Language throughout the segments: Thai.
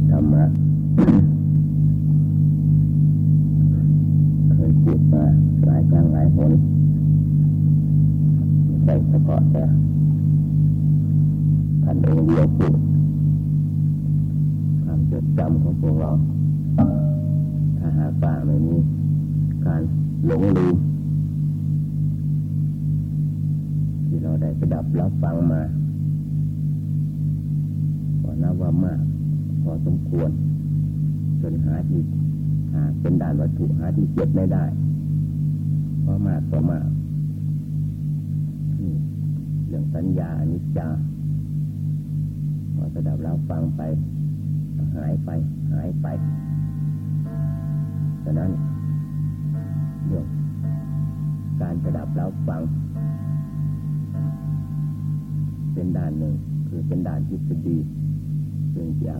ดธรรมะเคยพูดมาหลายครั้งหลายหนใช่เฉพาะแต่ท่านเองเดียวพูดความจดจำของพวกเราถ้าหากว่าไม่มีการหลงลืมที่เราได้ไปดับรับฟังมาก็นับว่ามาก อสมควรจนหาที่หาเป็นด่านวัตถุหาที่เก็บไม่ได้เพราะมากก็มากเรื่องสัญญาอนิจจาพอจะดับรับฟังไป หายไป หายไปฉะนั้นเรื่องการระดับรับฟัง เป็นด้านหนึ่ง คือเป็นด้านที่ดีซึ่งจะ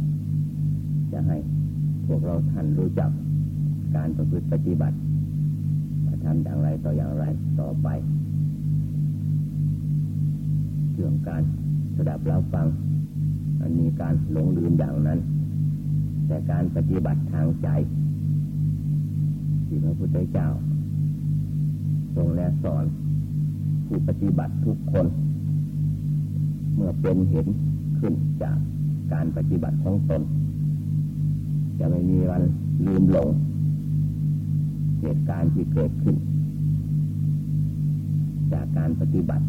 จะให้พวกเราท่านรู้จักการประพฤติปฏิบัติทำอย่างไรต่ออย่างไรต่อไปเรื่องการสดับรับฟังมันมีการหลงลืมอย่างนั้น แต่การปฏิบัติทางใจที่พระพุทธเจ้า ทรงแนะสอน ผู้ปฏิบัติทุกคน เมื่อเป็นเห็นขึ้นจากการปฏิบัติของตน จะไม่มีวันลืมหลงเหตุการณ์ที่เกิดขึ้น จากการปฏิบัติ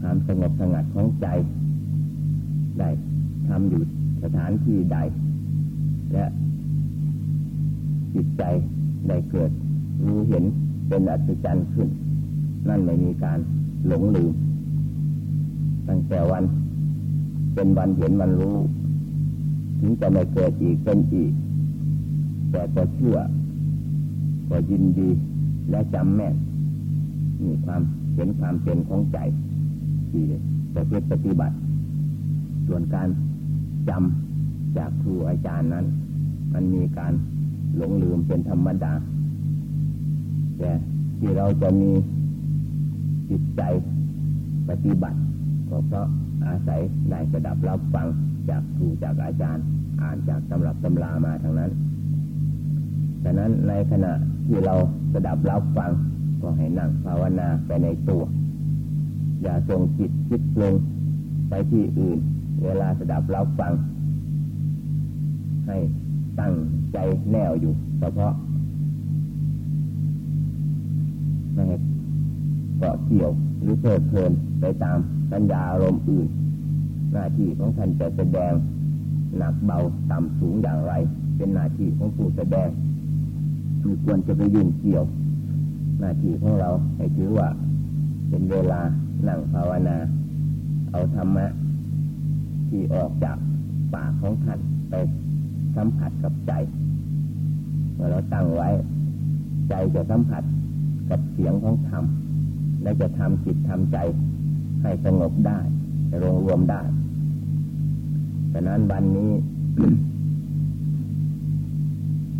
ความสงบสงัดของใจ ได้ทำอยู่สถานที่ใด และจิตใจได้เกิดรู้เห็นเป็นอัศจรรย์ขึ้น นั่นไม่มีการหลงลืมตั้งแต่วัน เป็นวันเห็นวันรู้ ถึงจะไม่เกิดอีกเป็นอีก แต่ก็เชื่อ ก็ยินดีและจำแม่นมีความเห็นความเป็นของใจที่จะเพื่อปฏิบัติ ส่วนการจำจากครูอาจารย์นั้น มันมีการหลงลืมเป็นธรรมดา แต่ที่เราจะมีจิตใจปฏิบัติก็เพราะ อาศัยได้สดับรับฟังจากครูจากอาจารย์ อ่านจากตำรับตำรามาทางนั้นฉะนั้นในขณะที่เราสดับรับฟังก็ให้นั่งภาวนาไปในตัว อย่าส่งจิตคิดลงไปที่อื่น เวลาสดับรับฟัง ให้ตั้งใจแน่วอยู่เฉพาะไม่ให้เกาะเกี่ยวหรือเพลิดเพลินไปตามสัญญาอารมณ์อื่น หน้าที่ของท่านจะแสดงหนักเบาต่ำสูงอย่างไร เป็นหน้าที่ของผู้แสดงไม่ควรจะไปยุ่งเกี่ยว หน้าที่ของเราให้ถือว่า เป็นเวลานั่งภาวนา เอาธรรมะ ที่ออกจากปากของท่านไปสัมผัสกับใจเมื่อเราตั้งไว้ ใจจะสัมผัสกับเสียงของธรรมและจะทำจิตทำใจให้สงบได้ รวมรวมได้ฉะนั้นวันนี้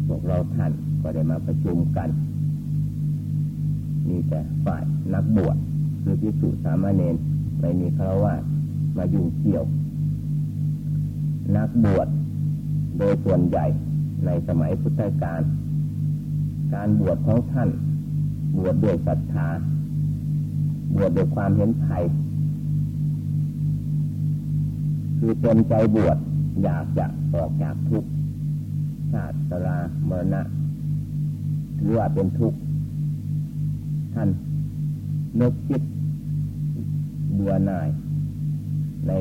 พวกเราท่านก็ได้มาประชุมกัน มีแต่ฝ่ายนักบวชคือพิสุสามเณรไม่มีคารวะมายุ่งเกี่ยว นักบวชโดยส่วนใหญ่ในสมัยพุทธกาลการบวชของท่าน บวชด้วยศรัทธา บวชด้วยความเห็นไทย คือเต็มใจบวชอยากจะออกจากทุกข์ชาติสรามรณะถือว่าเป็นทุกข์ท่านนึกคิดเบื่อหน่าย ใน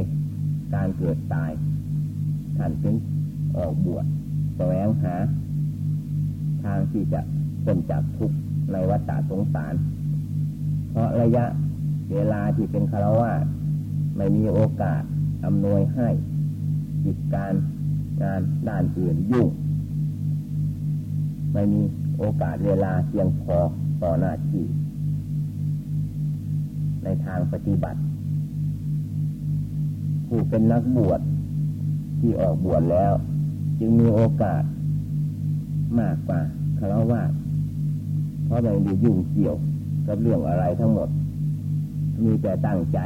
การเกิดตาย ท่านจึงออกบวชแสวงหา ทางที่จะพ้นจากทุกข์ในวัฏสงสาร เพราะระยะเวลาที่เป็นคารวะไม่มีโอกาส อำนวยให้กิจการงานด้านอื่นยุ่งไม่มีโอกาสเวลาเพียงพอต่อหน้าที่ ในทางปฏิบัติ ผู้เป็นนักบวชที่ออกบวชแล้ว จึงมีโอกาส มากกว่าคารวะเพราะไม่ได้ยุ่งเกี่ยวกับเรื่องอะไรทั้งหมด มีแต่ตั้งใจ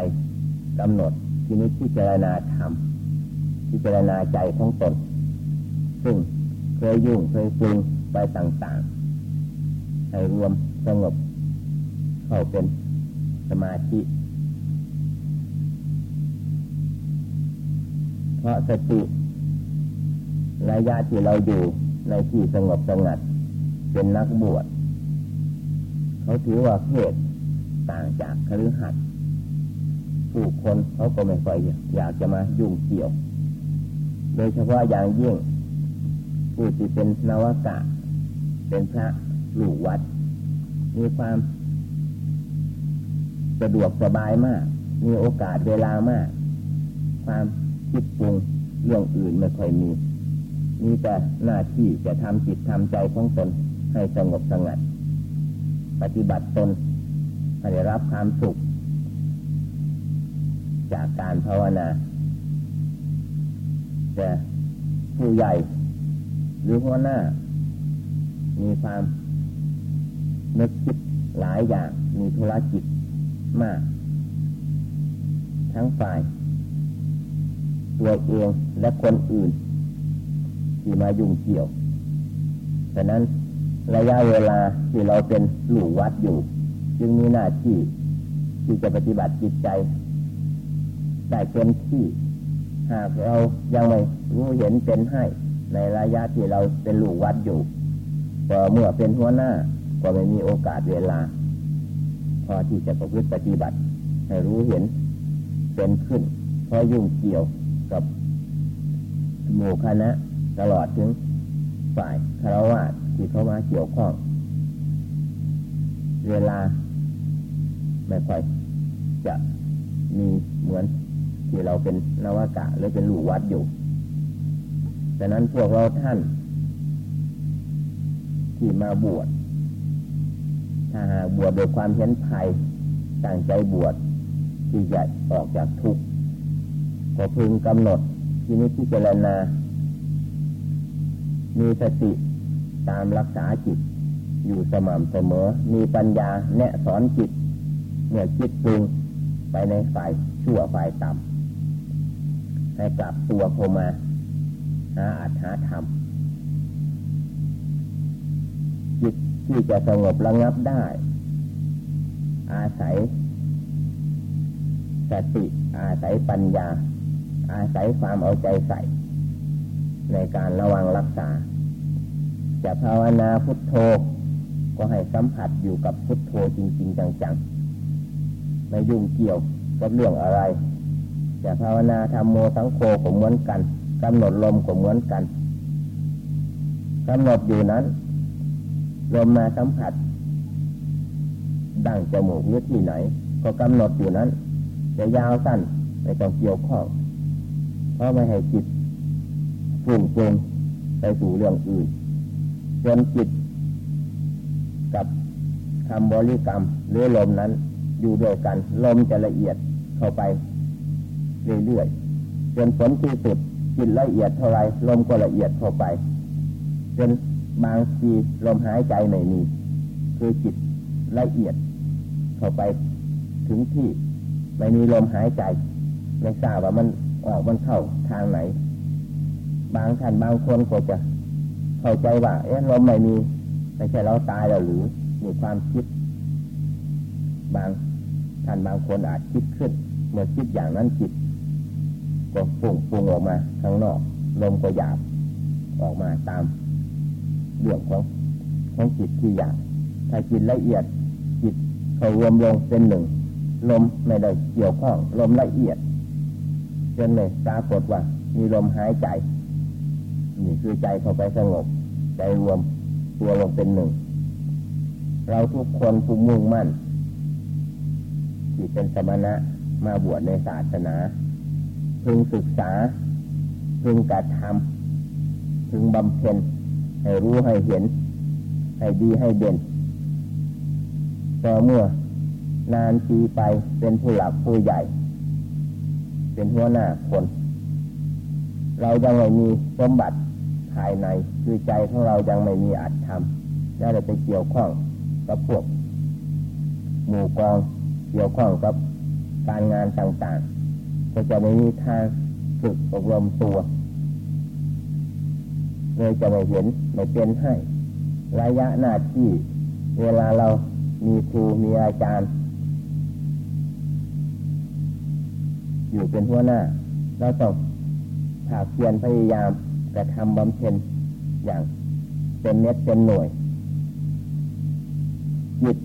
กำหนด ทีนี้พิจารณาธรรมพิจารณาใจของตน ซึ่งเคยยุ่งเคยฟุ้งไปต่างๆ ให้รวมสงบเข้าเป็นสมาธิ เพราะสติระยะที่เราอยู่ในที่สงบสงัด เป็นนักบวช เขาถือว่าเพศต่างจากคฤหัสถ์ ผู้คนเขาก็ไม่ค่อยอยากจะมายุ่งเกี่ยว โดยเฉพาะอย่างยิ่ง ผู้ที่เป็นนวากะ เป็นพระหลูกวัด มีความสะดวกสบายมาก มีโอกาสเวลามาก ความคิดปรุงเรื่องอื่นไม่ค่อยมี มีแต่หน้าที่จะทำจิตทำใจของตนให้สงบสงัด ปฏิบัติตนให้ได้รับความสุข จากการภาวนาแต่ผู้ใหญ่ หรือหัวหน้า มีความนึกคิดหลายอย่างมีธุรกิจมาก ทั้งฝ่าย ตัวเองและคนอื่น ที่มายุ่งเกี่ยวฉะนั้นระยะเวลาที่เราเป็นหลู่วัดอยู่ จึงมีหน้าที่ที่จะปฏิบัติจิตใจ ได้เต็มที่ หากเรายังไม่รู้เห็นเป็นให้ ในระยะที่เราเป็นหลู่วัดอยู่พอเมื่อเป็นหัวหน้าก็ไม่มีโอกาสเวลา พอที่จะประพฤติปฏิบัติ ให้รู้เห็นเป็นขึ้นเพราะยุ่งเกี่ยวกับหมู่คณะตลอดถึงฝ่ายคารวะที่เข้ามาเกี่ยวข้อง เวลาไม่ค่อยจะมีเหมือน ที่เราเป็นนวากะหรือเป็นหลูวัดอยู่ดังนั้นพวกเราท่าน ที่มาบวชถ้าหากบวชโดยความเห็นภัยตั้งใจบวชที่จะออกจากทุกข์ก็พึงกำหนดที่นี้ที่เจรณา มีสติตามรักษาจิต อยู่สม่ำเสมอ มีปัญญาแนะสอนจิต เมื่อคิดปรุงไปในฝ่ายชั่วฝ่ายต่ำ ให้กลับตัวโคมา หาอัตหาธรรม จิตที่จะสงบระงับได้ อาศัยสติอาศัยปัญญา อาศัยความเอาใจใส่ ในการระวังรักษา จะภาวนาพุทโธ ก็ให้สัมผัสอยู่กับพุทโธจริง ๆ จังๆ ไม่ยุ่งเกี่ยวกับเรื่องอะไร จะภาวนาทำโมสังโฆก็เหมือนกันกำหนดลมก็เหมือนกันกำหนดอยู่นั้นลมมาสัมผัส ดังจมูกหรือที่ไหน ก็กำหนดอยู่นั้น จะยาวสั้นไม่ต้องเกี่ยวข้องเพราะไม่ให้จิตฟุ้งฟุ้งไปสู่เรื่องอื่นจนจิตกับคำบริกรรมหรือลมนั้นอยู่ด้วยกัน ลมจะละเอียดเข้าไป เรื่อยๆจนผลที่สุดจิตละเอียดเท่าไรลมก็ละเอียดเข้าไปจนบางทีลมหายใจไม่มีคือจิตละเอียด เข้าไปถึงที่ไม่มีลมหายใจไม่ทราบว่ามันออกมันเข้าทางไหน บางท่านบางคนก็จะเข้าใจว่า เอ๊ะลมไม่มีไม่ใช่เราตายแล้วหรือมีความคิด บางท่านบางคนอาจคิดขึ้น เมื่อคิดอย่างนั้นจิต ก็ปุ่งปุ่งออกมาข้างนอก ลมก็หยาบออกมาตามเรื่องของของจิตที่อยากถ้าจิตละเอียดจิตเขารวมลงเป็นหนึ่ง ลมไม่ได้เกี่ยวข้อง ลมละเอียดจนเลยปรากฏว่า มีลมหายใจนี่คือใจเข้าไปสงบ ใจรวมตัวลงเป็นหนึ่ง เราทุกคนผู้มุ่งมั่นที่เป็นสมณะมาบวชในศาสนา พึงศึกษา พึงกระทำพึงบำเพ็ญให้รู้ให้เห็น ให้ดีให้เด่นต่อเมื่อนานปีไปเป็นผู้หลักผู้ใหญ่ เป็นหัวหน้าคน เรายังไม่มีสมบัติภายในคือใจของเรายังไม่มีอัตธรรมน่าจะไปเกี่ยวข้องกับพวกหมู่กองเกี่ยวข้องกับการงานต่างๆ ก็จะไม่มีทางฝึกอบรมตัวเลยจะไม่เห็นไม่เป็นให้ ระยะหน้าที่ เวลาเรามีครูมีอาจารย์ อยู่เป็นหัวหน้า เราต้องถากเพียนพยายามกระทำบำเพ็ญอย่างเป็นเน็ตเป็นหน่วยจิต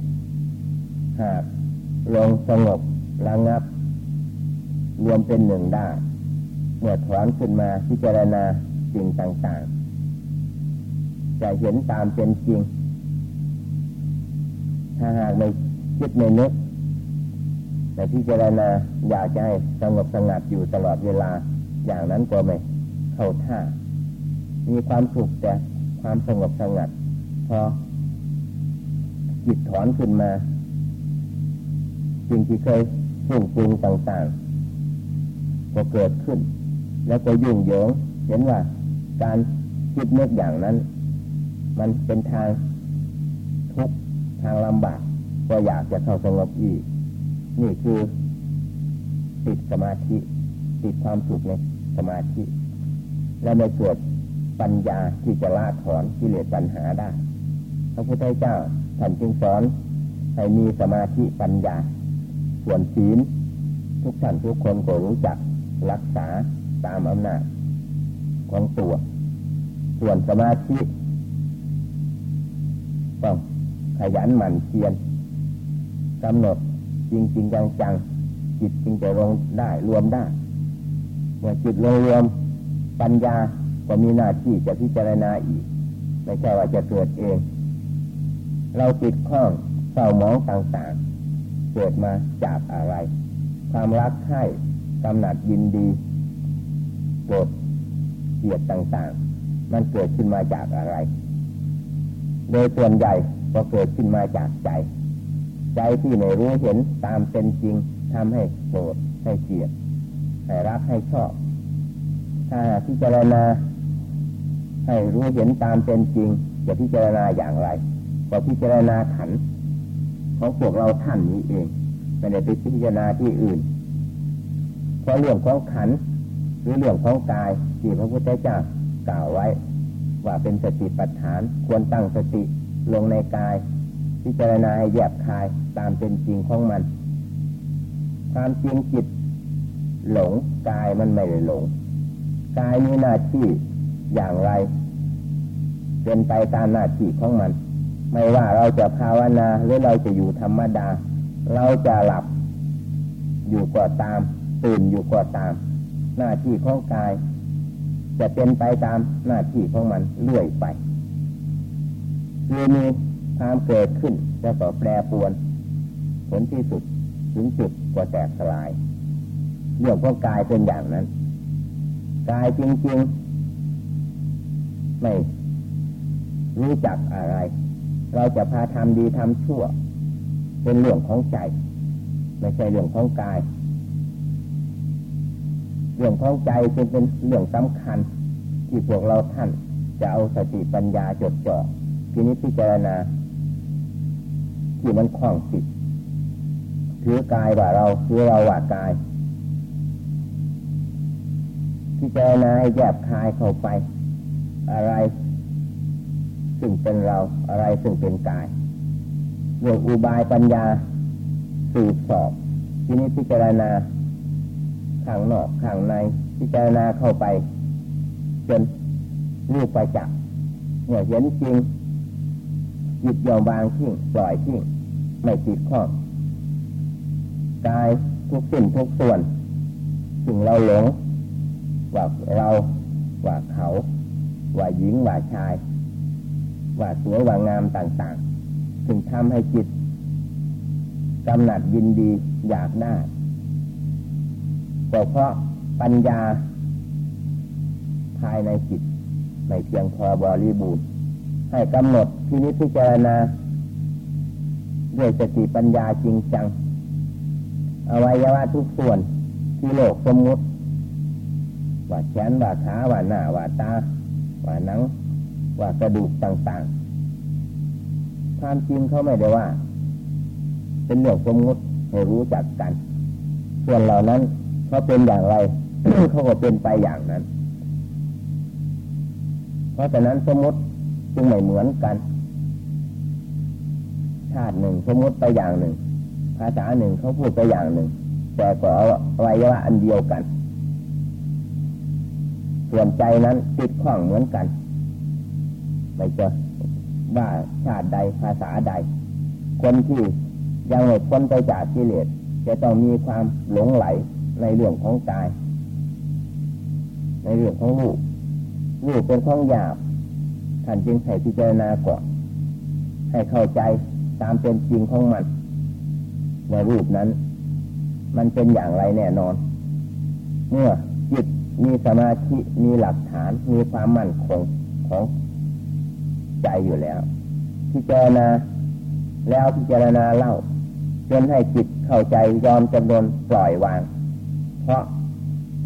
หากลงสงบระงับ รวมเป็นหนึ่งได้เมื่อถอนขึ้นมาพิจารณาสิ่งต่างๆ จะเห็นตามเป็นจริง ถ้าหากไม่คิดไม่นึกแต่พิจารณาอยากจะให้สงบสงัดอยู่ตลอดเวลาอย่างนั้นก็ไม่เข้าท่า มีความสุขแต่ความสงบสงัดพอจิตถอนขึ้นมาสิ่งที่เคยฟุ้งปรุงต่างๆ ก็เกิดขึ้น แล้วก็ยุ่งเหยิงเห็นว่าการคิดนึกอย่างนั้น มันเป็นทางทุกทางลำบาก ก็อยากจะเข้าสงบอีกนี่คือ ติดสมาธิ ติดความสุขในสมาธิ และไม่เกิดปัญญาที่จะละถอนกิเลสปัญหาได้พระพุทธเจ้าท่านจึงสอนให้มีสมาธิปัญญา ส่วนศีลทุกท่านทุกคนก็รู้จัก รักษาตามอำนาจของตัว ส่วนสมาธิต้องขยันหมั่นเพียรกำหนดจริงจริงจังจังจิตจึงจะลงได้รวมได้ เมื่อจิตลงรวมปัญญาก็มีหน้าที่จะพิจารณาอีก ไม่ใช่ว่าจะเกิดเอง เราติดข้องเศร้าหมองต่างๆ เกิดมาจากอะไร ความรักใคร่ กำหนัดยินดีโกรธเกลียดต่าง ๆ มันเกิดขึ้นมาจากอะไร โดยส่วนใหญ่ก็เกิดขึ้นมาจากใจ ใจที่ไม่รู้เห็นตามเป็นจริงทำให้โกรธให้เกลียดให้รักให้ชอบ ถ้าพิจารณาให้รู้เห็นตามเป็นจริงจะพิจารณาอย่างไร ก็พิจารณาขันของพวกเราท่านนี้เองไม่ได้ไปพิจารณาที่อื่น เพราะเรื่องของขันหรือเรื่องของกายที่พระพุทธเจ้ากล่าวไว้ ว่าเป็นสติปัฏฐานควรตั้งสติลงในกาย พิจารณาให้แยบคายตามเป็นจริงของมัน ความจริงจิตหลงกายมันไม่ได้หลง กายมีหน้าที่อย่างไร เป็นไปตามหน้าที่ของมัน ไม่ว่าเราจะภาวนาหรือเราจะอยู่ธรรมดา เราจะหลับอยู่ก็ตาม ตื่นอยู่ก็ตาม หน้าที่ของกาย จะเป็นไปตามหน้าที่ของมันเรื่อยไปคือมีความเกิดขึ้นแล้วก็แปรปวน ผลที่สุดถึงจุดก็แตกสลายเรื่องของกายเป็นอย่างนั้น กายจริงๆ ไม่รู้จักอะไร เราจะพาทำดีทำชั่ว เป็นเรื่องของใจ ไม่ใช่เรื่องของกาย เรื่องของใจจึงเป็นเรื่องสำคัญ ที่พวกเราท่านจะเอาสติปัญญาจดจ่อทีนี้พิจารณาที่มันคล้องจิตถือกายว่าเราถือเราว่ากาย พิจารณาให้แยบคายเข้าไป อะไรซึ่งเป็นเราอะไรซึ่งเป็นกายเรื่องอุบายปัญญาสืบสอบทีนี้พิจารณา ข้างนอกข้างใน พิจารณาเข้าไป จนรูปไปจักเมื่อเห็นจริงหยุดยอมวางทิ้งปล่อยทิ้งไม่ติดข้องกายทุกสิ่งทุกส่วนถึงเราหลงว่าเราว่าเขา ว่าหญิงว่าชาย ว่าสวยว่างามต่างๆถึงทำให้จิตกำหนัดยินดีอยากได้ ก็เพราะปัญญา ภายในจิตไม่เพียงพอบริบูรณ์ให้กำหนดที่นิพพิจารณาด้วยสติปัญญาจริงจัง อวัยวะทุกส่วนที่โลกสมมติว่าแขนว่าขาว่าหน้าว่าตา ว่าหนัง ว่ากระดูกต่างๆ ความจริงเขาไม่ได้ว่า เป็นเรื่องสมมติให้รู้จักกัน ส่วนเหล่านั้น เขาเป็นอย่างไรเขาก็เป็นไปอย่างนั้น เพราะฉะนั้นสมมติจึงไม่เหมือนกัน ชาติหนึ่งสมมติไปอย่างหนึ่ง ภาษาหนึ่งเขาพูดไปอย่างหนึ่ง แต่ก็เอาไว้ว่าอันเดียวกัน ส่วนใจนั้นติดข้องเหมือนกัน ไม่เจอว่าชาติใดภาษาใด คนที่ยังไม่พ้นไปจากกิเลสจะต้องมีความหลงไหล ในเรื่องของกาย ในเรื่องของรูปรูปเป็นของหยาบท่านจึงให้พิจารณาก่อนให้เข้าใจตามเป็นจริงของมัน ในรูปนั้น มันเป็นอย่างไรแน่นอน เมื่อจิตมีสมาธิมีหลักฐานมีความมั่นคงของใจอยู่แล้ว พิจารณาแล้วพิจารณาเล่าจนให้จิตเข้าใจยอมจำนวนปล่อยวาง เพราะ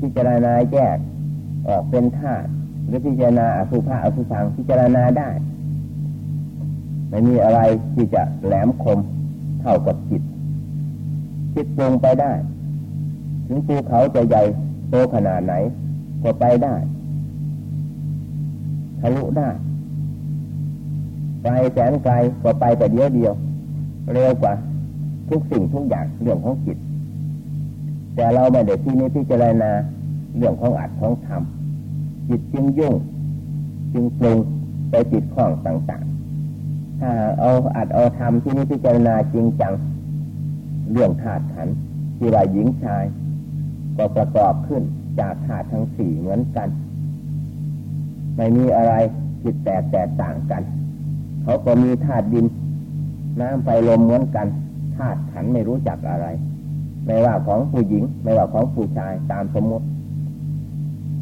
พิจารณาแยกออกเป็นธาตุหรือพิจารณาอสุภะอสุพังพิจารณาได้ ไม่มีอะไรที่จะแหลมคมเท่ากับจิตคิดปรุงไปได้ ถึงภูเขาจะใหญ่โตขนาดไหน ก็ไปได้ทะลุได้ไกลแสนไกลก็ไปแต่เดียวเดียว เร็วกว่าทุกสิ่งทุกอย่างเรื่องของจิต แต่เราไม่ได้ที่นี้พิจารณาเรื่องของอัดของธรรมจิตจึงยุ่ง จึงปรุงไปจิตข้องต่างๆ ถ้าเอาอัดเอาธรรมที่นี้พิจารณาจริงจัง เรื่องธาตุขันที่ว่าหญิงชาย ก็ประกอบขึ้นจากธาตุทั้งสี่เหมือนกัน ไม่มีอะไรผิดแตกแตกต่างกัน เขาก็มีธาตุดินน้ำไฟลมเหมือนกันธาตุขันไม่รู้จักอะไร ไม่ว่าของผู้หญิง ไม่ว่าของผู้ชายตามสมมติ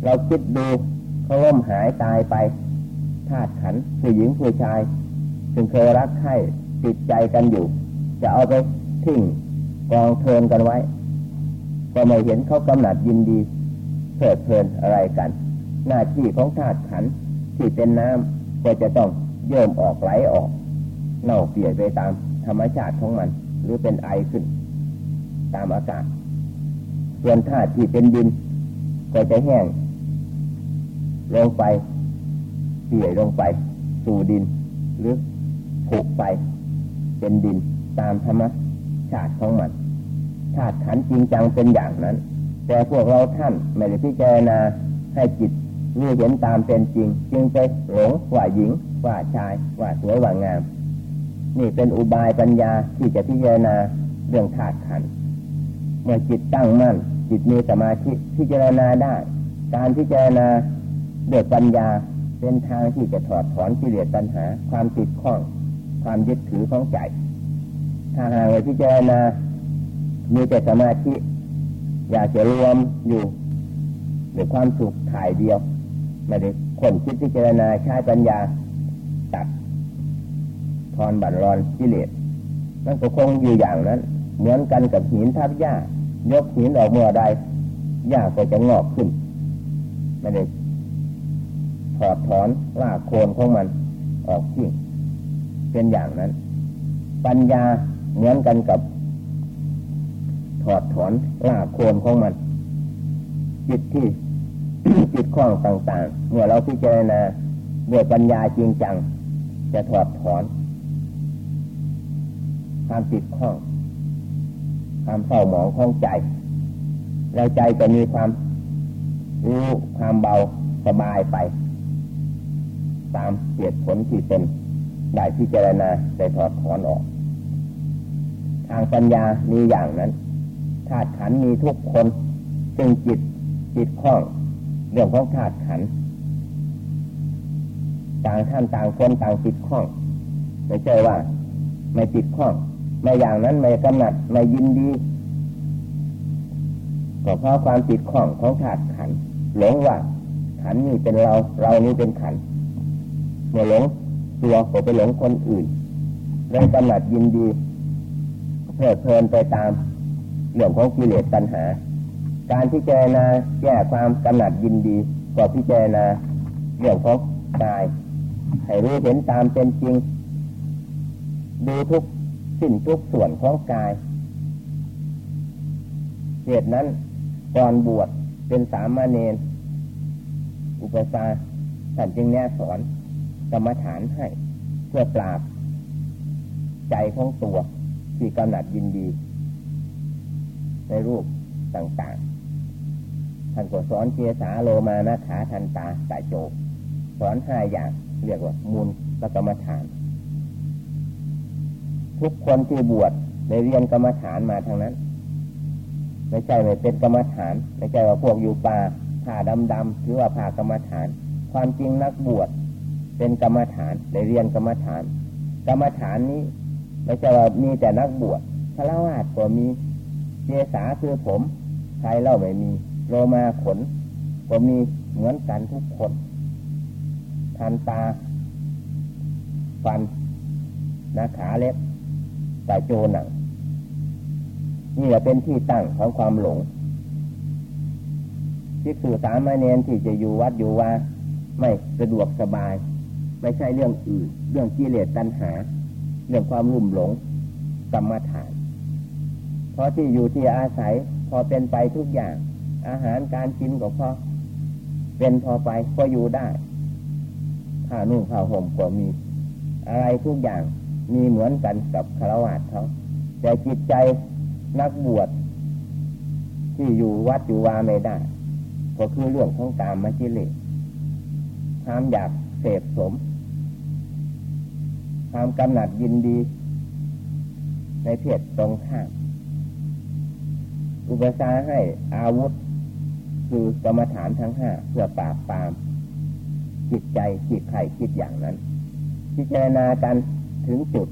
เราคิดดูเขาล่มหายตายไปธาตุขันผู้หญิงผู้ชายถึงเคยรักใคร่ติดใจกันอยู่ จะเอาไปทิ้งกองเทินกันไว้ ก็ไม่เห็นเขากำหนัดยินดีเพลิดเพลินอะไรกัน หน้าที่ของธาตุขันที่เป็นน้ำก็จะต้องเยิ่มออกไหลออก เน่าเปียกไปตามธรรมชาติของมัน หรือเป็นไอขึ้น ตามอากาศ ส่วนธาตุที่เป็นดิน ก็จะแห้ง ลงไปเปี่ยลงไป สู่ดิน หรือผุไป เป็นดินตามธรรมชาติของมันธาตุขันจริงจังเป็นอย่างนั้น แต่พวกเราท่านไม่ได้พิจารณาให้จิตรู้เห็นตามเป็นจริง จึงไปหลงว่าหญิงว่าชายว่าสวยว่างาม นี่เป็นอุบายปัญญาที่จะพิจารณาเรื่องธาตุขัน เมื่อจิตตั้งมั่น จิตมีสมาธิพิจารณาได้ การพิจารณาดือดปัญญาเป็นทางที่จะถอดถอนกิเลสตัณหา ความติดข้อง ความยึดถือของใจถ้าหากพิจารณามีแต่สมาธิอยากจะรวมอยู่หรือความสุขถ่ายเดียวไม่ได้คนคิดพิจารณาใช้ปัญญาตัดทอนบัตรรอนกิเลสนั่นก็คงอยู่อย่างนั้น เหมือนกันกับหินทับหญ้า ยกหินออกเมื่อใดหญ้าก็จะงอกขึ้นไม่ได้ถอดถอนลากโคนของมันออกทิ้งเป็นอย่างนั้น ปัญญาเหมือนกันกับ ถอดถอนลากโคนของมัน จิตที่จิตข้องต่าง ๆ เมื่อเราพิจารณาด้วยปัญญาจริงจัง จะถอดถอนความติดข้อง ความเศร้าหมองของใจ แล้วใจจะมีความรู้ความเบาสบายไป ตามเหตุผลที่เป็นได้พิจารณาได้ถอดถอนออก ทางปัญญามีอย่างนั้นธาตุขันมีทุกคนจึงจิตจิตข้องเรื่องของธาตุขันต่างท่านต่างคนต่างติดข้องไม่ใช่ว่า ไม่ติดข้อง ไม่อย่างนั้นไม่กำหนัดไม่ยินดีก็เพราะความติดข้องของธาตุขันหลงว่าขันนี้เป็นเรา เรานี้เป็นขันเมื่อหลงตัวก็ไปหลงคนอื่นเลยกำหนัดยินดีเพลิดเพลินไปตามเรื่องของกิเลสตัณหา การพิจารณาแก้ความกำหนัดยินดีก็พิจารณาเรื่องของกายให้รู้เห็นตามเป็นจริงดูทุก สิ้นทุกส่วนของกาย เหตุนั้นก่อนบวชเป็นสามเณรอุปสาท่านจึงแนะสอนกรรมฐานให้ เพื่อปราบ ใจของตัวที่กำหนัดยินดี ในรูปต่างๆ ท่านก็สอนเจสาโลมานะขาทันตาสายโจสอนห้าอย่าง เรียกว่ามูลกรรมฐาน ทุกคนที่บวชในเรียนกรรมฐานมาทางนั้น ไม่ใช่ไม่เป็นกรรมฐาน ไม่ใช่ว่าพวกอยู่ป่าผ่าดำๆหรือว่าผ่ากรรมฐาน ความจริงนักบวชเป็นกรรมฐานในเรียนกรรมฐาน กรรมฐานนี้ ไม่ใช่ว่ามีแต่นักบวชพระวาสก็มีเจสาคือผมใครเล่าไม่มีโลมาขน ก็มีเหมือนกันทุกคนทันตา ฟันนาขาเล็บ สายโจหนังนี่แหละเป็นที่ตั้งของความหลงที่คือสามเณรที่จะอยู่วัดอยู่ว่า ไม่สะดวกสบาย ไม่ใช่เรื่องอื่น เรื่องกิเลสตัณหา เรื่องความรุ่มหลงกรรมฐาน เพราะที่อยู่ที่อาศัยพอเป็นไปทุกอย่าง อาหารการกินก็พอเป็นพอไปก็อยู่ได้ผ้านุ่งผ้าห่มก็มี อะไรทุกอย่าง มีเหมือนกันกับคารวะเขาแต่จิตใจนักบวชที่อยู่วัดอยู่วาไม่ได้ ก็คือเรื่องของการมาจิเลความอยากเสพสมความกำหนัดยินดี ในเพศตรงข้ามอุปสรรคให้อาวุธ คือกรรมฐานทั้งห้าเพื่อปราบปรามจิตใจจิตใครคิดอย่างนั้น พิจารณากัน ถึงจุด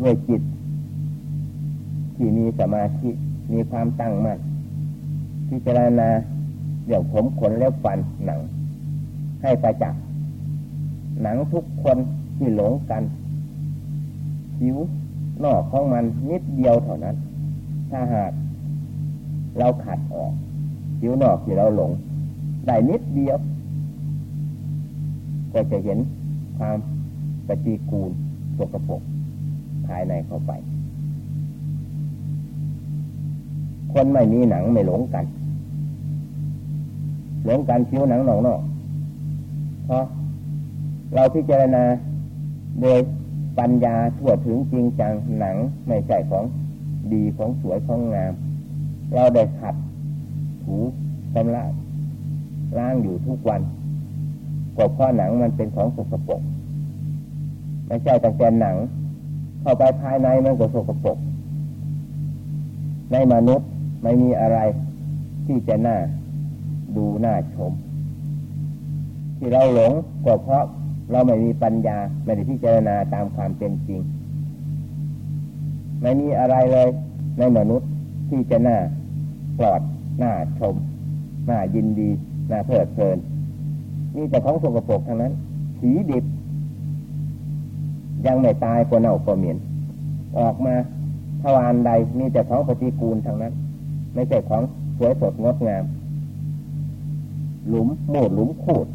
ด้วยจิต ที่มีสมาธิมีความตั้งมั่นพิจารณาเดี๋ยวผมขนแล้วฟันหนัง ให้ประจักษ์หนังทุกคนที่หลงกันผิวนอกของมันนิดเดียวเท่านั้น ถ้าหากเราขัดออกผิวนอกที่เราหลง ได้นิดเดียว ก็จะเห็นความ ปฏิกูลสกปรกภายในเข้าไป คนไม่มีหนังไม่หลงกัน หลงกันผิวหนังหนองนอกเพราะเราพิจารณาโดยปัญญาทั่วถึงจริงจังหนังไม่ใช่ของดีของสวยของงาม เราได้ขัดถูชำระล้างอยู่ทุกวันก็เพราะหนังมันเป็นของสกปรก ไม่ใช่แต่แกนหนัง เข้าไปภายในมันก็สกปรกในมนุษย์ไม่มีอะไรที่จะน่าดูน่าชม ที่เราหลงก็เพราะเราไม่มีปัญญาไม่ได้พิจารณาตามความเป็นจริง ไม่มีอะไรเลยในมนุษย์ที่จะน่าปลอดน่าชมน่ายินดีน่าเพลิดเพลินนี่แต่ของสกปรกทั้งนั้นผีดิบ ยังไม่ตายกว่าเน่ากว่าเหม็นออกมาทวารใดมีแต่ของปฏิกูลทั้งนั้น ไม่ใช่ของสวยสดงดงาม หลุมหมูดหลุมขูด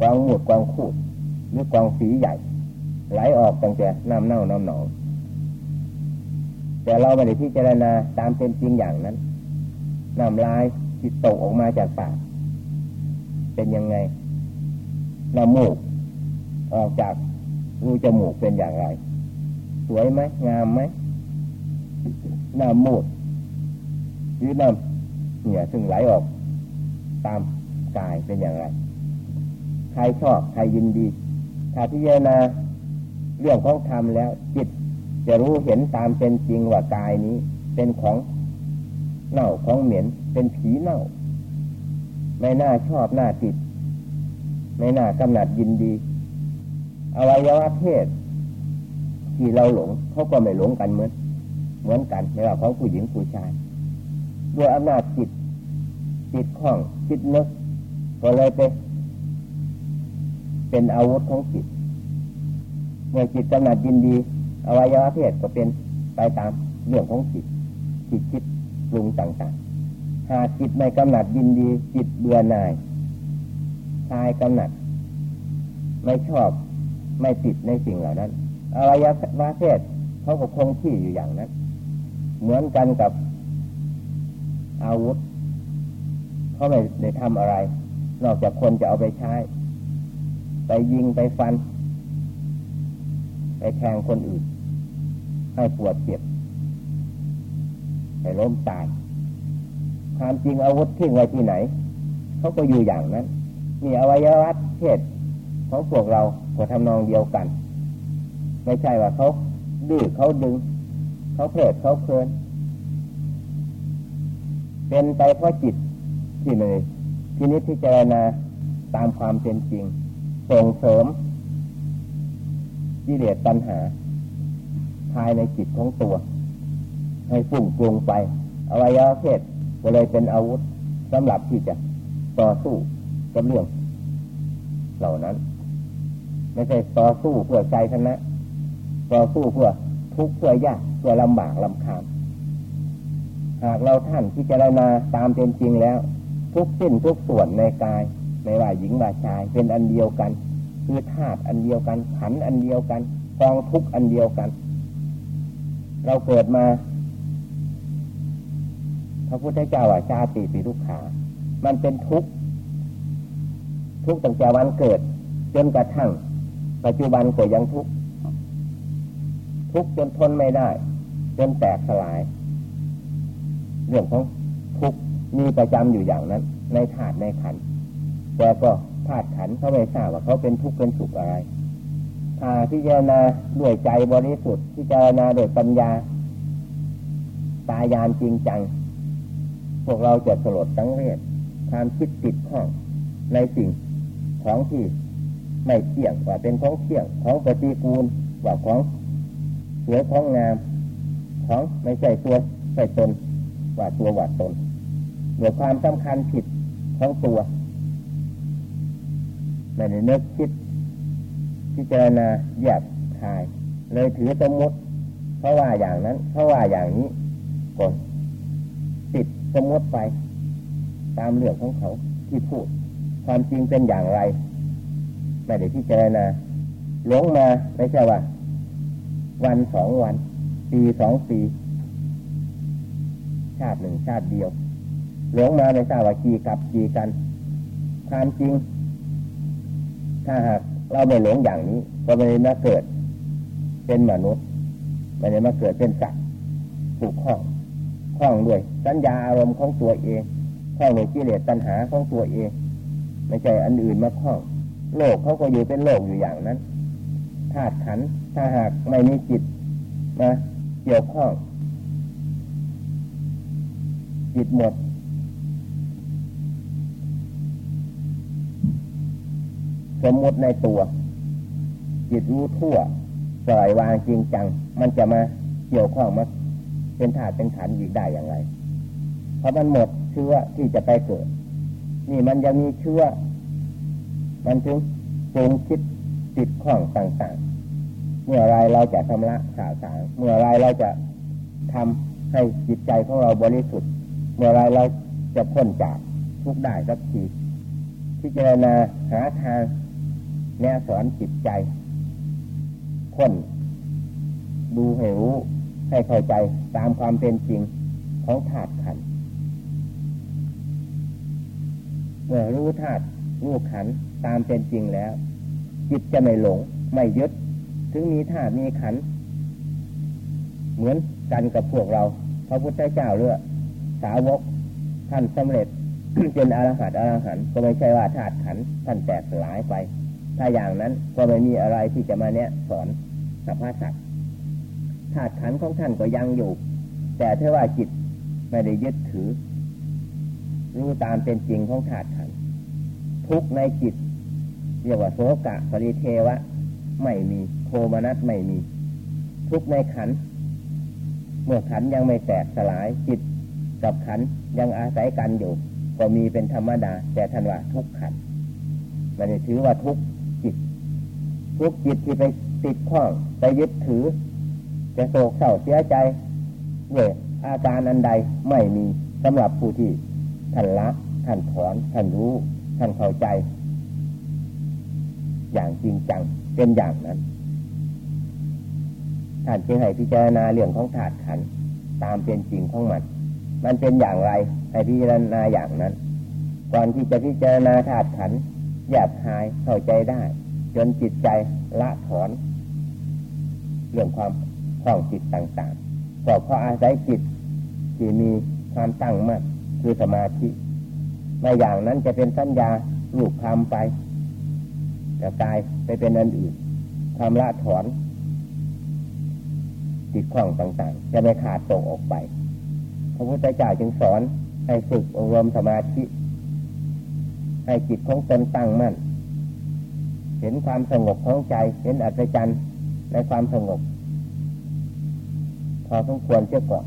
กวางหมดกวางขูดหรือกวางสีใหญ่ ไหลออกตั้งแต่น้ำเน่าน้ำหนอง แต่เราไม่ได้พิจารณาตามเป็นจริงอย่างนั้นน้ำลายที่ตกออกมาจากปากเป็นยังไงน้ำมูก ออกจากรูจมูกเป็นอย่างไร สวยไหมงามไหมน้ำมูดหรือน้ำเหนี่ยซึ่งไหลออก ตามกายเป็นอย่างไร ใครชอบใครยินดี ถ้าพิจารณาเรื่องของธรรมแล้ว จิตจะรู้เห็นตามเป็นจริงว่ากายนี้ เป็นของเน่าของเหม็นเป็นผีเน่า ไม่น่าชอบน่าติด ไม่น่ากำหนัดยินดี อวัยวะเพศที่เราหลงเขาก็ไม่หลงกันเหมือนเหมือนกันไม่ว่าของผู้หญิงผู้ชายด้วยอำนาจจิตจิตข้องจิตนึกก็เลยไปเป็นอาวุธของจิตเมื่อจิตกำหนัดยินดีอวัยวะเพศก็เป็นไปตามเรื่องของจิตจิตคิดปรุงต่างๆ หากจิตไม่กำหนัดยินดี จิตเบื่อหน่ายทายกำหนัด ไม่ชอบ ไม่ติดในสิ่งเหล่านั้นอวัยวะเพศเขาก็คงที่อยู่อย่างนั้น เหมือนกันกับอาวุธเขาไม่ได้ทำอะไร นอกจากคนจะเอาไปใช้ ไปยิงไปฟัน ไปแทงคนอื่น ให้ปวดเจ็บให้ล้มตายความจริงอาวุธทิ้งไว้ที่ไหน เขาก็อยู่อย่างนั้น มีอวัยวะเพศของพวกเรา ก็ทำนองเดียวกัน ไม่ใช่ว่าเขาดื้อเขาดึง เขาเพลิดเขาเพลินเป็นไปเพราะจิตที่เลย ทีนี้พิจารณาตามความเป็นจริง ส่งเสริมกิเลสตัณหา ภายในจิตของตัว ให้ฟุ้งกรุงไปอวัยวะเพศก็เลยเป็นอาวุธสำหรับที่จะต่อสู้กับเรื่องเหล่านั้น ไม่ใช่ต่อสู้เพื่อใจชนะต่อสู้เพื่อทุกข์เพื่อยากเพื่อลำบากลำคาญหากเราท่านพิจารณาตามเป็นจริงแล้ว ทุกสิ้นทุกส่วนในกายไม่ว่าหญิงว่าชายเป็นอันเดียวกัน คือธาตุอันเดียวกันขันอันเดียวกันกองทุกอันเดียวกัน เราเกิดมาพระพุทธเจ้าว่าชาติปีทุกขา มันเป็นทุกข์ทุกตั้งแต่วันเกิด จนกระทั่ง ปัจจุบันก็ยังทุกข์ทุกข์จนทนไม่ได้ จนแตกสลาย เรื่องของทุกข์มีประจำอยู่อย่างนั้น ในธาตุในขันแต่ก็ธาตุขันเขาไม่ทราบว่าเขาเป็นทุกข์เป็นสุขอะไรถ้าพิจารณาด้วยใจบริสุทธิ์พิจารณาด้วยปัญญา ตายานจริงจัง พวกเราจะสลดตั้งเวทความคิดติดข้องในสิ่งของที่ ไม่เที่ยงว่าเป็นของเที่ยงของปฏิกูลว่าของสวยของงามของไม่ใช่ตัวใช่ตนว่าตัวว่าตนเดี๋ยวความสำคัญผิดของตัวไม่ได้นึกคิดพิจารณาแยกคาย เลยถือสมมติเพราะว่าอย่างนั้น เพราะว่าอย่างนี้กดติดสมมติไป ตามเรื่องของเขาที่พูด ความจริงเป็นอย่างไร ไม่ได้พิจารณาหลงมาไม่ใช่ว่า วันสองวัน ปีสองปี ชาติหนึ่งชาติเดียว หลงมาไม่ทราบว่ากี่กับกี่กันความจริง ถ้าหากเราไม่หลงอย่างนี้ ก็ไม่ได้มาเกิด เป็นมนุษย์ไม่ได้มาเกิดเป็นสัตว์ถูกข้องข้องด้วย สัญญาอารมณ์ของตัวเองข้องด้วยกิเลสตัณหาของตัวเอง ไม่ใช่อันอื่นมาข้อง โลกเขาก็อยู่เป็นโลกอยู่อย่างนั้นธาตุขันถ้าหากไม่มีจิตมาเกี่ยวข้อง จิตหมด สมมติในตัว จิตรู้ทั่วปล่อยวางจริงจัง มันจะมาเกี่ยวข้องมาเป็นธาตุเป็นขันอีกได้อย่างไร เพราะมันหมดเชื้อที่จะไปเกิด นี่มันยังมีเชื้อ มันถึงปรุงคิดติดข้องต่างๆ เมื่อไรเราจะทำละสาสางเมื่อไรเราจะทำให้จิตใจของเราบริสุทธิ์ เมื่อไรเราจะพ้นจากทุกได้สักทีพิจารณาหาทางแนะสอนจิตใจคนดูให้รู้ให้เข้าใจตามความเป็นจริงของธาตุขันเมื่อรู้ธาตุรู้ขัน ตามเป็นจริงแล้ว จิตจะไม่หลง ไม่ยึด ถึงมีธาตุมีขัน เหมือนกันกับพวกเรา พระพุทธเจ้าเลือสาวกท่านสำเร็จเป็นอรหัตอรหันก็ไม่ใช่ว่าธาตุขันท่านแตกสลายไป ถ้าอย่างนั้นก็ไม่มีอะไรที่จะมาเนี้ยสอนสัพพะสัตว์ธาตุขันของท่านก็ยังอยู่ แต่เท่าว่าจิตไม่ได้ยึดถือ รู้ตามเป็นจริงของธาตุขันทุกในจิต เรียกว่าโสกะปริเทวะ ไม่มีโทมนัสไม่มี ทุกในขัน เมื่อขันยังไม่แตกสลายจิตกับขันยังอาศัยกันอยู่ ก็มีเป็นธรรมดา แต่ทันว่าทุกขันม่ได้ถือว่าทุกจิต ทุกจิตที่ไปติดข้องไปยึดถือจะโศกเศร้าเสียใจเวยอาการอันใดไม่มีสำหรับผู้ที่ท่านละท่านถอนท่านรู้ท่านเข้าใจ อย่างจริงจังเป็นอย่างนั้นท่านจึงให้พิจารณาเรื่องของธาตุขันตามเป็นจริงของมัน มันเป็นอย่างไรให้พิจารณาอย่างนั้น ก่อนที่จะพิจารณาธาตุขันแยบคายเข้าใจได้ จนจิตใจละถอน เรื่องความคล่องจิตต่างๆก็เพราะอาศัยจิตที่มีความตั้งมั่นคือสมาธิในอย่างนั้นจะเป็นสัญญาลูกคำไป จะกายไปเป็นอันอื่น ความละถอนจิตคล่องต่างๆ จะไม่ขาดตกออกไป พระพุทธเจ้าจึงสอนให้ฝึกอบรมสมาธิ ให้จิตของตนตั้งมั่น เห็นความสงบของใจ เห็นอัศจรรย์ในความสงบ พอสมควรเชื่อก่อน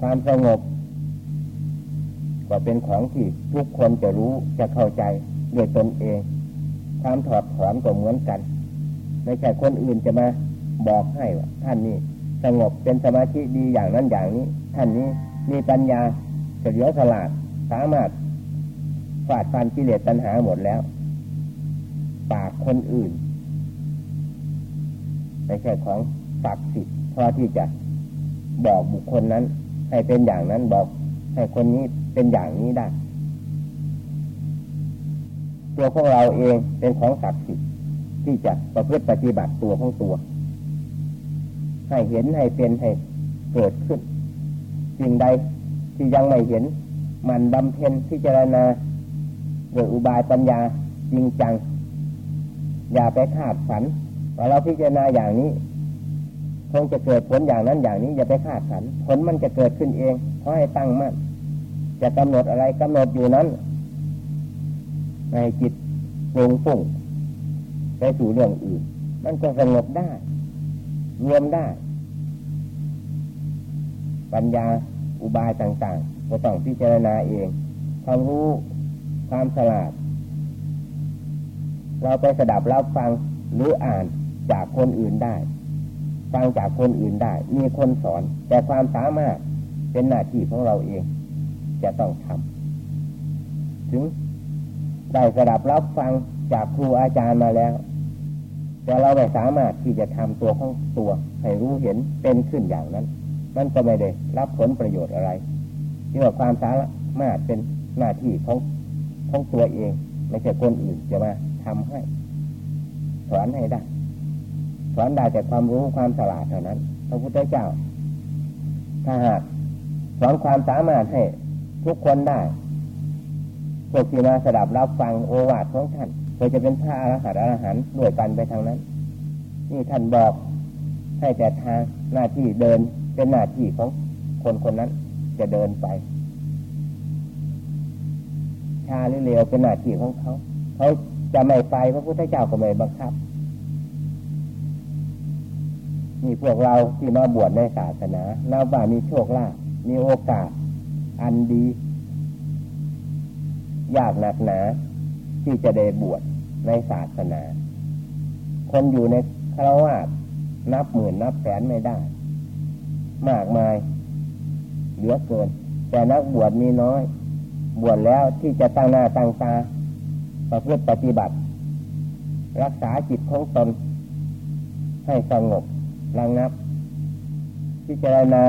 ความสงบก็เป็นของที่ทุกคนจะรู้จะเข้าใจ ด้วยตนเอง ความถอดถอนก็เหมือนกัน ไม่ใช่คนอื่นจะมาบอกให้ว่าท่านนี้สงบเป็นสมาธิดีอย่างนั้นอย่างนี้ ท่านนี้มีปัญญาเฉลียวฉลาดสามารถฟาดฟันกิเลสตัณหาหมดแล้ว ปากคนอื่นไม่ใช่ของศักดิ์สิทธิ์พอที่จะบอกบุคคลนั้น ให้เป็นอย่างนั้นบอกให้คนนี้เป็นอย่างนี้ได้ ตัวของเราเองเป็นของศักดิ์สิทธิ์ที่จะประพฤติปฏิบัติตัวของตัว ให้เห็นให้เป็นให้เกิดขึ้น สิ่งใดที่ยังไม่เห็น มันบำเพ็ญพิจารณาโดยอุบายปัญญาจริงจัง อย่าไปคาดฝันว่าเราพิจารณาอย่างนี้คงจะเกิดผลอย่างนั้นอย่างนี้อย่าไปคาดฝัน ผลมันจะเกิดขึ้นเองเพราะให้ตั้งมั่นจะกำหนดอะไรกำหนดอยู่นั้น ในจิตปรุงฝุ่งไปสู่เรื่องอื่น มันก็สงบได้ รวมได้ ปัญญาอุบายต่างๆก็ต้องพิจารณาเอง ความรู้ความฉลาด เราไปสดับรับฟังหรืออ่านจากคนอื่นได้ ฟังจากคนอื่นได้ มีคนสอน แต่ความสามารถเป็นหน้าที่ของเราเอง จะต้องทำถึง ได้สดับรับฟังจากครูอาจารย์มาแล้ว แต่เราไม่สามารถที่จะทำตัวของตัว ให้รู้เห็นเป็นขึ้นอย่างนั้น มันก็ไม่ได้รับผลประโยชน์อะไรที่ว่าความสามารถเป็นหน้าที่ของของตัวเอง ไม่ใช่คนอื่นจะมาทำให้สอนให้ได้สอนได้แต่ความรู้ความฉลาดเท่านั้นพระพุทธเจ้า ถ้าหากสอนความสามารถให้ทุกคนได้ พวกที่มาสดับรับฟังโอวาทของท่านเพื่อจะเป็นพระอรหันต์อรหันต์ด้วยกันไปทางนั้น นี่ท่านบอกให้แต่ทางหน้าที่เดินเป็นหน้าที่ของคนคนนั้นจะเดินไปชาหรือเลวเป็นหน้าที่ของเขาเขาจะไม่ไปพระพุทธเจ้าก็ไม่บังคับนี่พวกเราที่มาบวชในศาสนาเราบ่ามีโชคลาภมีโอกาส อันดี ยากหนักหนา ที่จะได้บวชในศาสนา คนอยู่ในคารวะนับหมื่นนับแสนไม่ได้ มากมายเหลือเกิน แต่นักบวชมีน้อย บวชแล้วที่จะตั้งหน้าตั้งตาประพฤติปฏิบัติ รักษาจิตของตน ให้สงบระงับพิจารณา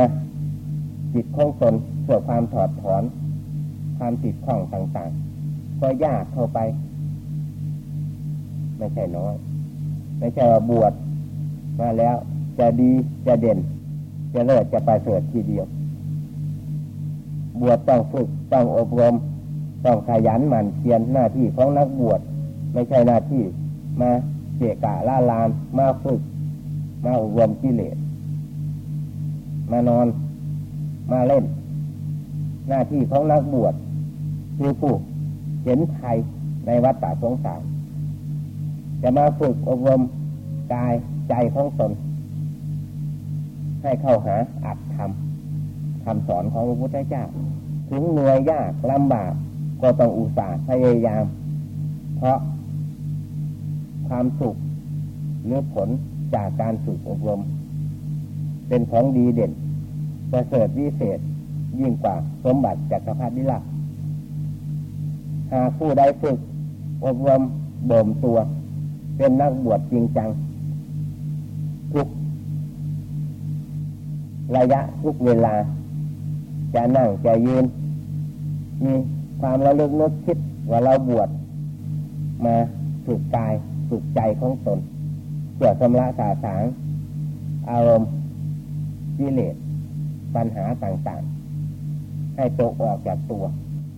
จิตของตนเพื่อความถอดถอน ความติดข้องต่างๆ ก็ยากเข้าไป ไม่ใช่น้อย ไม่ใช่ว่าบวชมาแล้ว จะดีจะเด่น จะเลิศจะไปเสริฐทีเดียว บวชต้องฝึกต้องอบรม ต้องขยันหมั่นเพียรหน้าที่ของนักบวชไม่ใช่หน้าที่มาเจกะล่าลานมาฝึก มาอบรมกิเลสมานอนมาเล่น หน้าที่ของนักบวชคือผู้ เห็นไทยในวัดป่าสงสารจะมาฝึกอบรมกายใจของตน ให้เข้าหาอัดทำคำสอนของพระพุทธเจ้าถึงเหนื่อยยากลำบากก็ต้องอุตส่าห์พยายาม เพราะความสุขหรือผลจากการฝึกอบรม เป็นของดีเด่นประเสริฐวิเศษยิ่งกว่าสมบัติจักรพรรดิละ หากผู้ใดฝึกอบรมบ่มตัว เป็นนักบวชจริงจัง ทุกระยะทุกเวลา จะนั่งจะยืน มีความระลึกนึกคิดว่าเราบวชมาฝึกกายฝึกใจของตนเพื่อชำระสาสาง อารมณ์กิเลสปัญหาต่างๆ ให้ตกออกจากตัว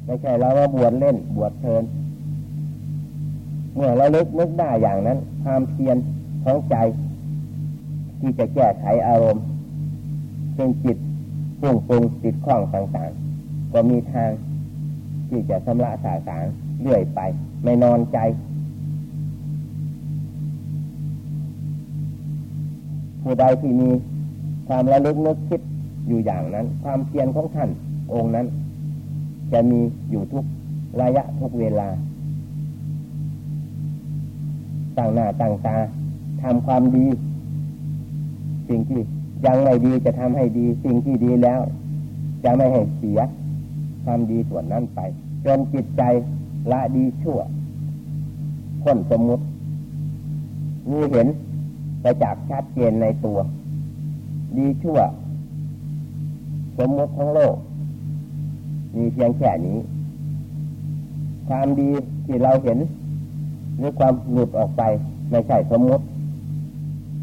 ไม่ใช่เรามาบวชเล่นบวชเทินเมื่อเราลึกนึกได้อย่างนั้น ความเพียรของใจ ที่จะแก้ไขอารมณ์เป็นจิตปุ่งปรุงติดข้องต่างๆ ก็มีทางที่จะชำระสาสางเรื่อยไป ไม่นอนใจ ผู้ใดที่มีความระลึกนึกคิดอยู่อย่างนั้น ความเพียรของท่านองค์นั้น จะมีอยู่ทุกระยะทุกเวลาต่างหน้าต่างตาทำความดี สิ่งที่ยังไม่ดีจะทำให้ดี สิ่งที่ดีแล้ว จะไม่ให้เสียความดีส่วนนั้นไป จนจิตใจละดีชั่วพ้นสมมุติมีเห็นไปจากชัดเจนในตัว ดีชั่ว สมมติของโลก มีเพียงแค่นี้ ความดีที่เราเห็น หรือความหลุดออกไปไม่ใช่สมมติ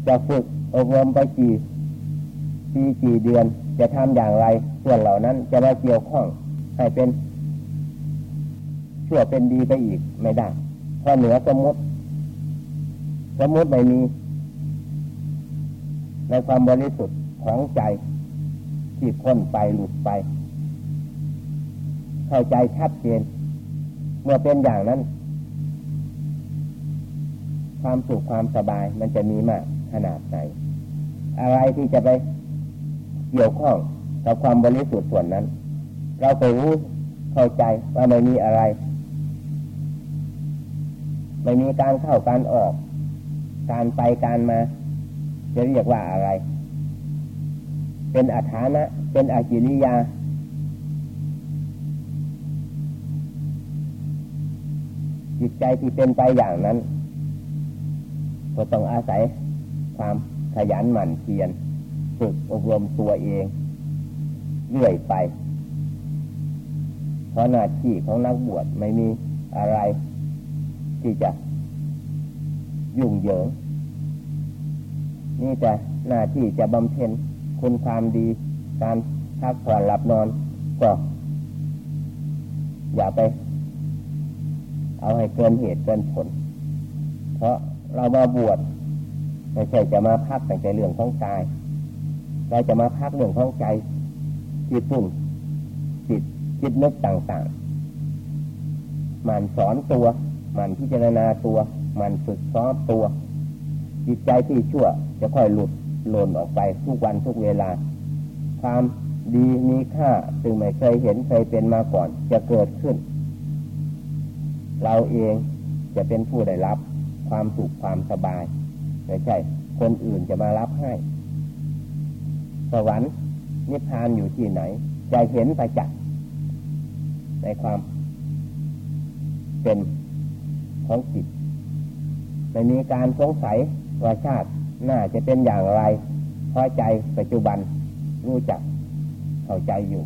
จะฝึกอบรมไปกี่ปีกี่เดือน จะทำอย่างไร ส่วนเหล่านั้นจะมาเกี่ยวข้องให้เป็นชั่วเป็นดีไปอีกไม่ได้เพราะเหนือสมมติ สมมติไม่มี ในความบริสุทธิ์ของใจที่พ้นไปหลุดไป เข้าใจชัดเจน เมื่อเป็นอย่างนั้น ความสุขความสบายมันจะมีมากขนาดไหน อะไรที่จะไปเกี่ยวข้องกับความบริสุทธิ์ส่วนนั้น เราไปรู้เข้าใจว่าไม่มีอะไร ไม่มีการเข้าการออก การไปการมา จะเรียกว่าอะไร เป็นอัฐานะ เป็นอากิริยา จิตใจที่เป็นไปอย่างนั้น ก็ต้องอาศัยความขยันหมั่นเพียรฝึกอบรมตัวเองเรื่อยไป เพราะหน้าที่ของนักบวชไม่มีอะไร ที่จะยุ่งเหยิงนี่แต่หน้าที่จะบำเพ็ญคุณความดี การพักผ่อนหลับนอนก็อย่าไป เอาให้เกินเหตุเกินผล เพราะเรามาบวชไม่ใช่จะมาพักแต่เรื่องของกาย เราจะมาพักเรื่องของใจจิตปุ่งจิตจิตนึกต่างๆ มันสอนตัว มันพิจารณาตัว มันฝึกซ้อมตัว จิตใจที่ชั่วจะค่อยหลุดหล่นออกไปทุกวันทุกเวลา ความดีมีค่าซึ่งไม่เคยเห็นเคยเป็นมาก่อนจะเกิดขึ้น เราเองจะเป็นผู้ได้รับความสุขความสบายไม่ใช่ คนอื่นจะมารับให้ สวรรค์นิพพานอยู่ที่ไหน จะเห็นประจักษ์ในความเป็นของจิตไม่มีการสงสัยว่าชาติน่าจะเป็นอย่างไรเพราะใจปัจจุบันรู้จักเข้าใจอยู่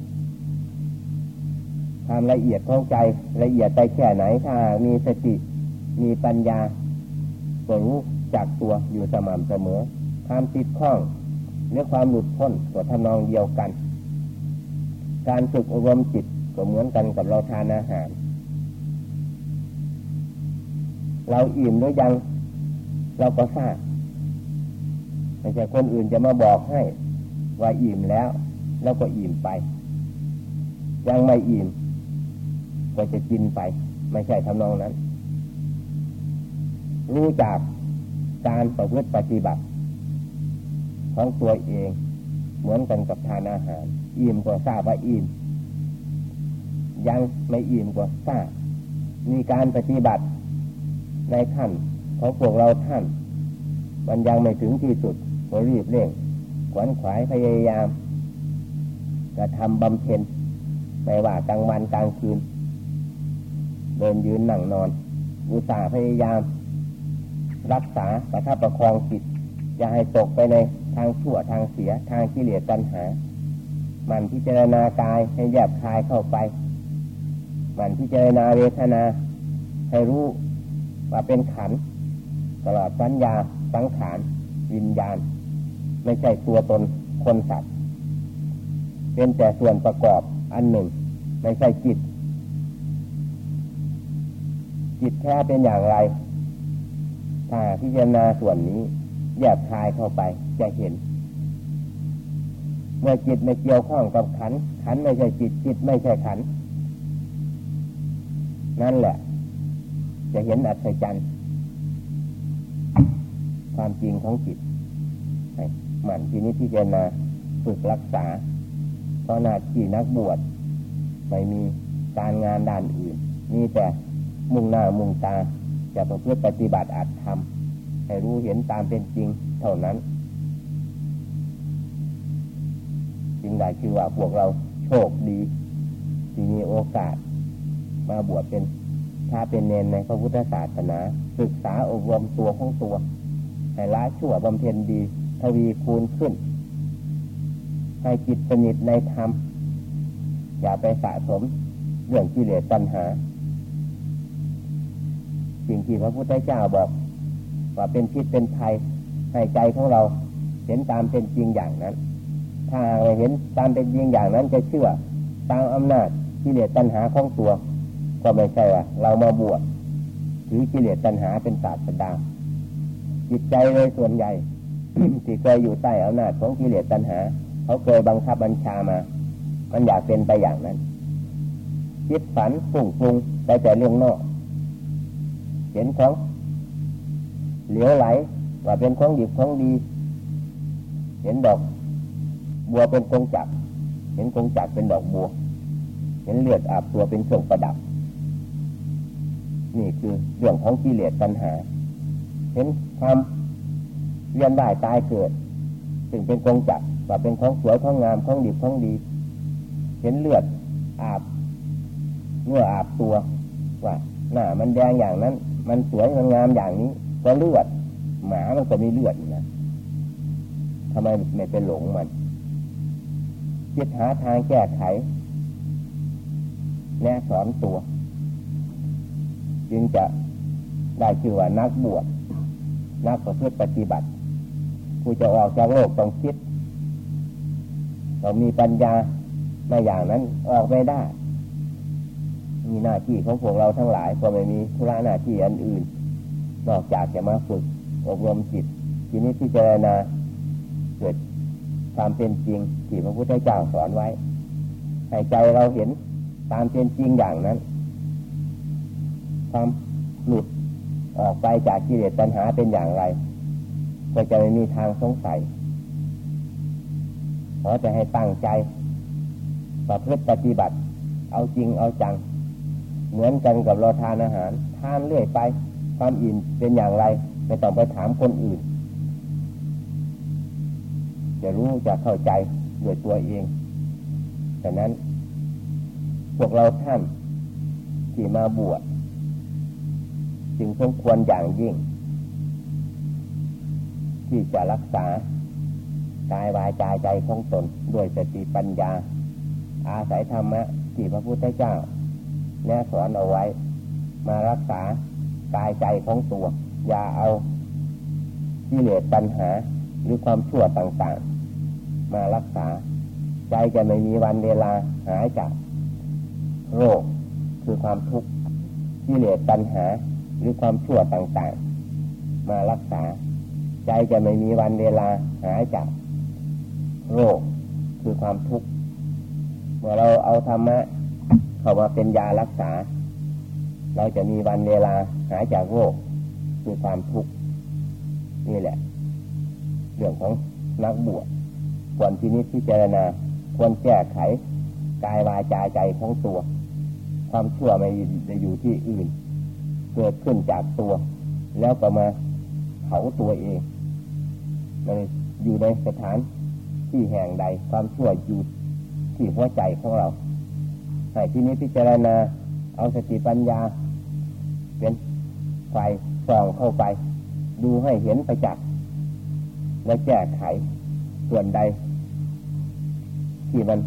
ความละเอียดของใจละเอียดไปแค่ไหนถ้ามีสติมีปัญญาก็รู้จากตัวอยู่สม่ำเสมอ ความติดข้องหรือความหลุดพ้นก็ทำนองเดียวกัน การฝึกอบรมจิตก็เหมือนกันกับเราทานอาหาร เราอิ่มหรือยัง เราก็ทราบไม่ใช่คนอื่นจะมาบอกให้ ว่าอิ่มแล้ว แล้วก็อิ่มไป ยังไม่อิ่ม ก็จะกินไป ไม่ใช่ทำนองนั้น รู้จากการประพฤติปฏิบัติ ของตัวเอง เหมือนกันกับทานอาหาร อิ่มกว่าทราบว่าอิ่มยังไม่อิ่มกว่าทราบมีการปฏิบัติในขั้นของพวกเราท่าน มันยังไม่ถึงที่สุดก็รีบเร่งขวนขวายพยายามกระทำบำเพ็ญไม่ว่ากลางวันกลางคืน เดินยืนนั่งนอน อุตส่าห์พยายาม รักษาประทับประคองจิตอย่าให้ตกไปในทางชั่วทางเสียทางกิเลสตัณหา มันพิจารณากายให้แยบคายเข้าไป มันพิจารณาเวทนา ให้รู้ว่าเป็นขันตลอดสัญญาสังขารวิญญาณ ไม่ใช่ตัวตนคนสัตว์เป็นแต่ส่วนประกอบอันหนึ่ง ไม่ใช่จิต จิตแท้เป็นอย่างไร ถ้าพิจารณาส่วนนี้แยบคายเข้าไปจะเห็น เมื่อจิตไม่เกี่ยวข้องกับขัน ขันไม่ใช่จิต จิตไม่ใช่ขัน นั่นแหละ จะเห็นอัศจรรย์ความจริงของจิตหมั่นทีนี้ที่จะนาฝึกรักษา เพราะนาที่นักบวชไม่มีการงานด้านอื่นมีแต่ มุ่งหน้ามุ่งตาจะประพฤติปฏิบัติอาจทำให้รู้เห็นตามเป็นจริงเท่านั้นจึงได้ชื่อว่าพวกเราโชคดีที่มีโอกาส มาบวชเป็นถ้าเป็นเนนในพระพุทธศาสนา ศึกษาอบรมตัวของตัว ให้ละชั่วบำเพ็ญดี ทวีคูณขึ้น ให้จิตสนิทในธรรม อย่าไปสะสมเรื่องกิเลสตัณหา สิ่งที่พระพุทธเจ้าบอก ว่าเป็นพิษเป็นภัยให้ใจของเราเห็นตามเป็นจริงอย่างนั้น ถ้าเราเห็นตามเป็นจริงอย่างนั้นจะเชื่อตามอำนาจกิเลสตัณหาของตัว ก็ไม่ใช่ว่าเรามาบวชถือกิเลสตัณหาเป็นศาสดาจิตใจเลยส่วนใหญ่ที่เคยอยู่ใต้อำนาจของกิเลสตัณหา เขาเคยบังคับบัญชามา มันอยากเป็นไปอย่างนั้นคิดฝันฟุ้งฟุ้งไปแต่เรื่องนอก เห็นของเหลียวไหล ว่าเป็นของดีของดี เห็นดอก บัวเป็นกงจักเห็นกงจักเป็นดอกบัว เห็นเลือดอาบตัวเป็นเครื่องประดับ นี่คือเรื่องของกิเลสตัณหา เห็นความเวียนได้ตายเกิดถึงเป็นกงจักว่าเป็นของสวยของงามของดีของดี เห็นเลือดอาบเมื่ออาบตัวว่าหน้ามันแดงอย่างนั้น มันสวยมันงามอย่างนี้ก็เลือด หมามันก็มีเลือดนะทำไมไม่เป็นหลงมันคิดหาทางแก้ไข แนะสอนตัว จึงจะได้ชื่อว่านักบวชนักประพฤติปฏิบัติ ผู้จะออกจากโลกต้องคิด ต้องมีปัญญาในอย่างนั้นออกไม่ได้ มีหน้าที่ของพวกเราทั้งหลายก็ไม่มีธุระหน้าที่อันอื่น นอกจากจะมาฝึกอบรมจิตทีนี้ที่เจรณาเกิดความเป็นจริงที่พระพุทธเจ้าสอนไว้ให้ใจเราเห็นตามเป็นจริงอย่างนั้น ความหลุดออกไปจากกิเลสตัณหาเป็นอย่างไร ก็จะไม่มีทางสงสัยขอจะให้ตั้งใจประพฤติปฏิบัติ เอาจริงเอาจัง เหมือนกันกับเราทานอาหาร ทานเรื่อยไป ความอิ่มเป็นอย่างไร ไม่ต้องไปถามคนอื่น จะรู้จะเข้าใจด้วยตัวเองแต่นั้น พวกเราท่านที่มาบวชจึงสมควรอย่างยิ่ง ที่จะรักษากายวายใจใจของตนด้วยสติปัญญา อาศัยธรรมะที่พระพุทธเจ้า แนะสอนเอาไว้ มารักษากายใจของตัว อย่าเอาที่เหลือปัญหาหรือความชั่วต่างๆ มารักษา ใจจะไม่มีวันเวลาหายจากโรคคือความทุกข์ที่เหลือปัญหาหรือความชั่วต่างๆ มารักษา ใจจะไม่มีวันเวลาหายจากโรคคือความทุกข์เมื่อเราเอาธรรมะ เข้ามาเป็นยารักษา เราจะมีวันเวลาหายจากโรคคือความทุกข์นี่แหละ เรื่องของนักบวชควรที่นิพพิจารณาควรแก้ไขกายวาจาใจของตัว ความชั่วไม่ได้อยู่ที่อื่น เกิดขึ้นจากตัว แล้วก็มาเผาตัวเองมันอยู่ในสถานที่แห่งใดความชั่วอยู่ที่หัวใจของเรา ให้ที่นี้พิจารณาเอาสติปัญญา เป็นไฟส่องเข้าไป ดูให้เห็นไปจักและแก้ไขส่วนใด ที่มัน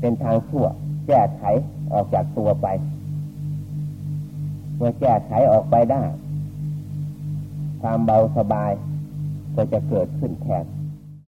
เป็นทางชั่ว แก้ไขออกจากตัวไป เมื่อแก้ไขออกไปได้ ความเบาสบายก็จะเกิดขึ้นแทน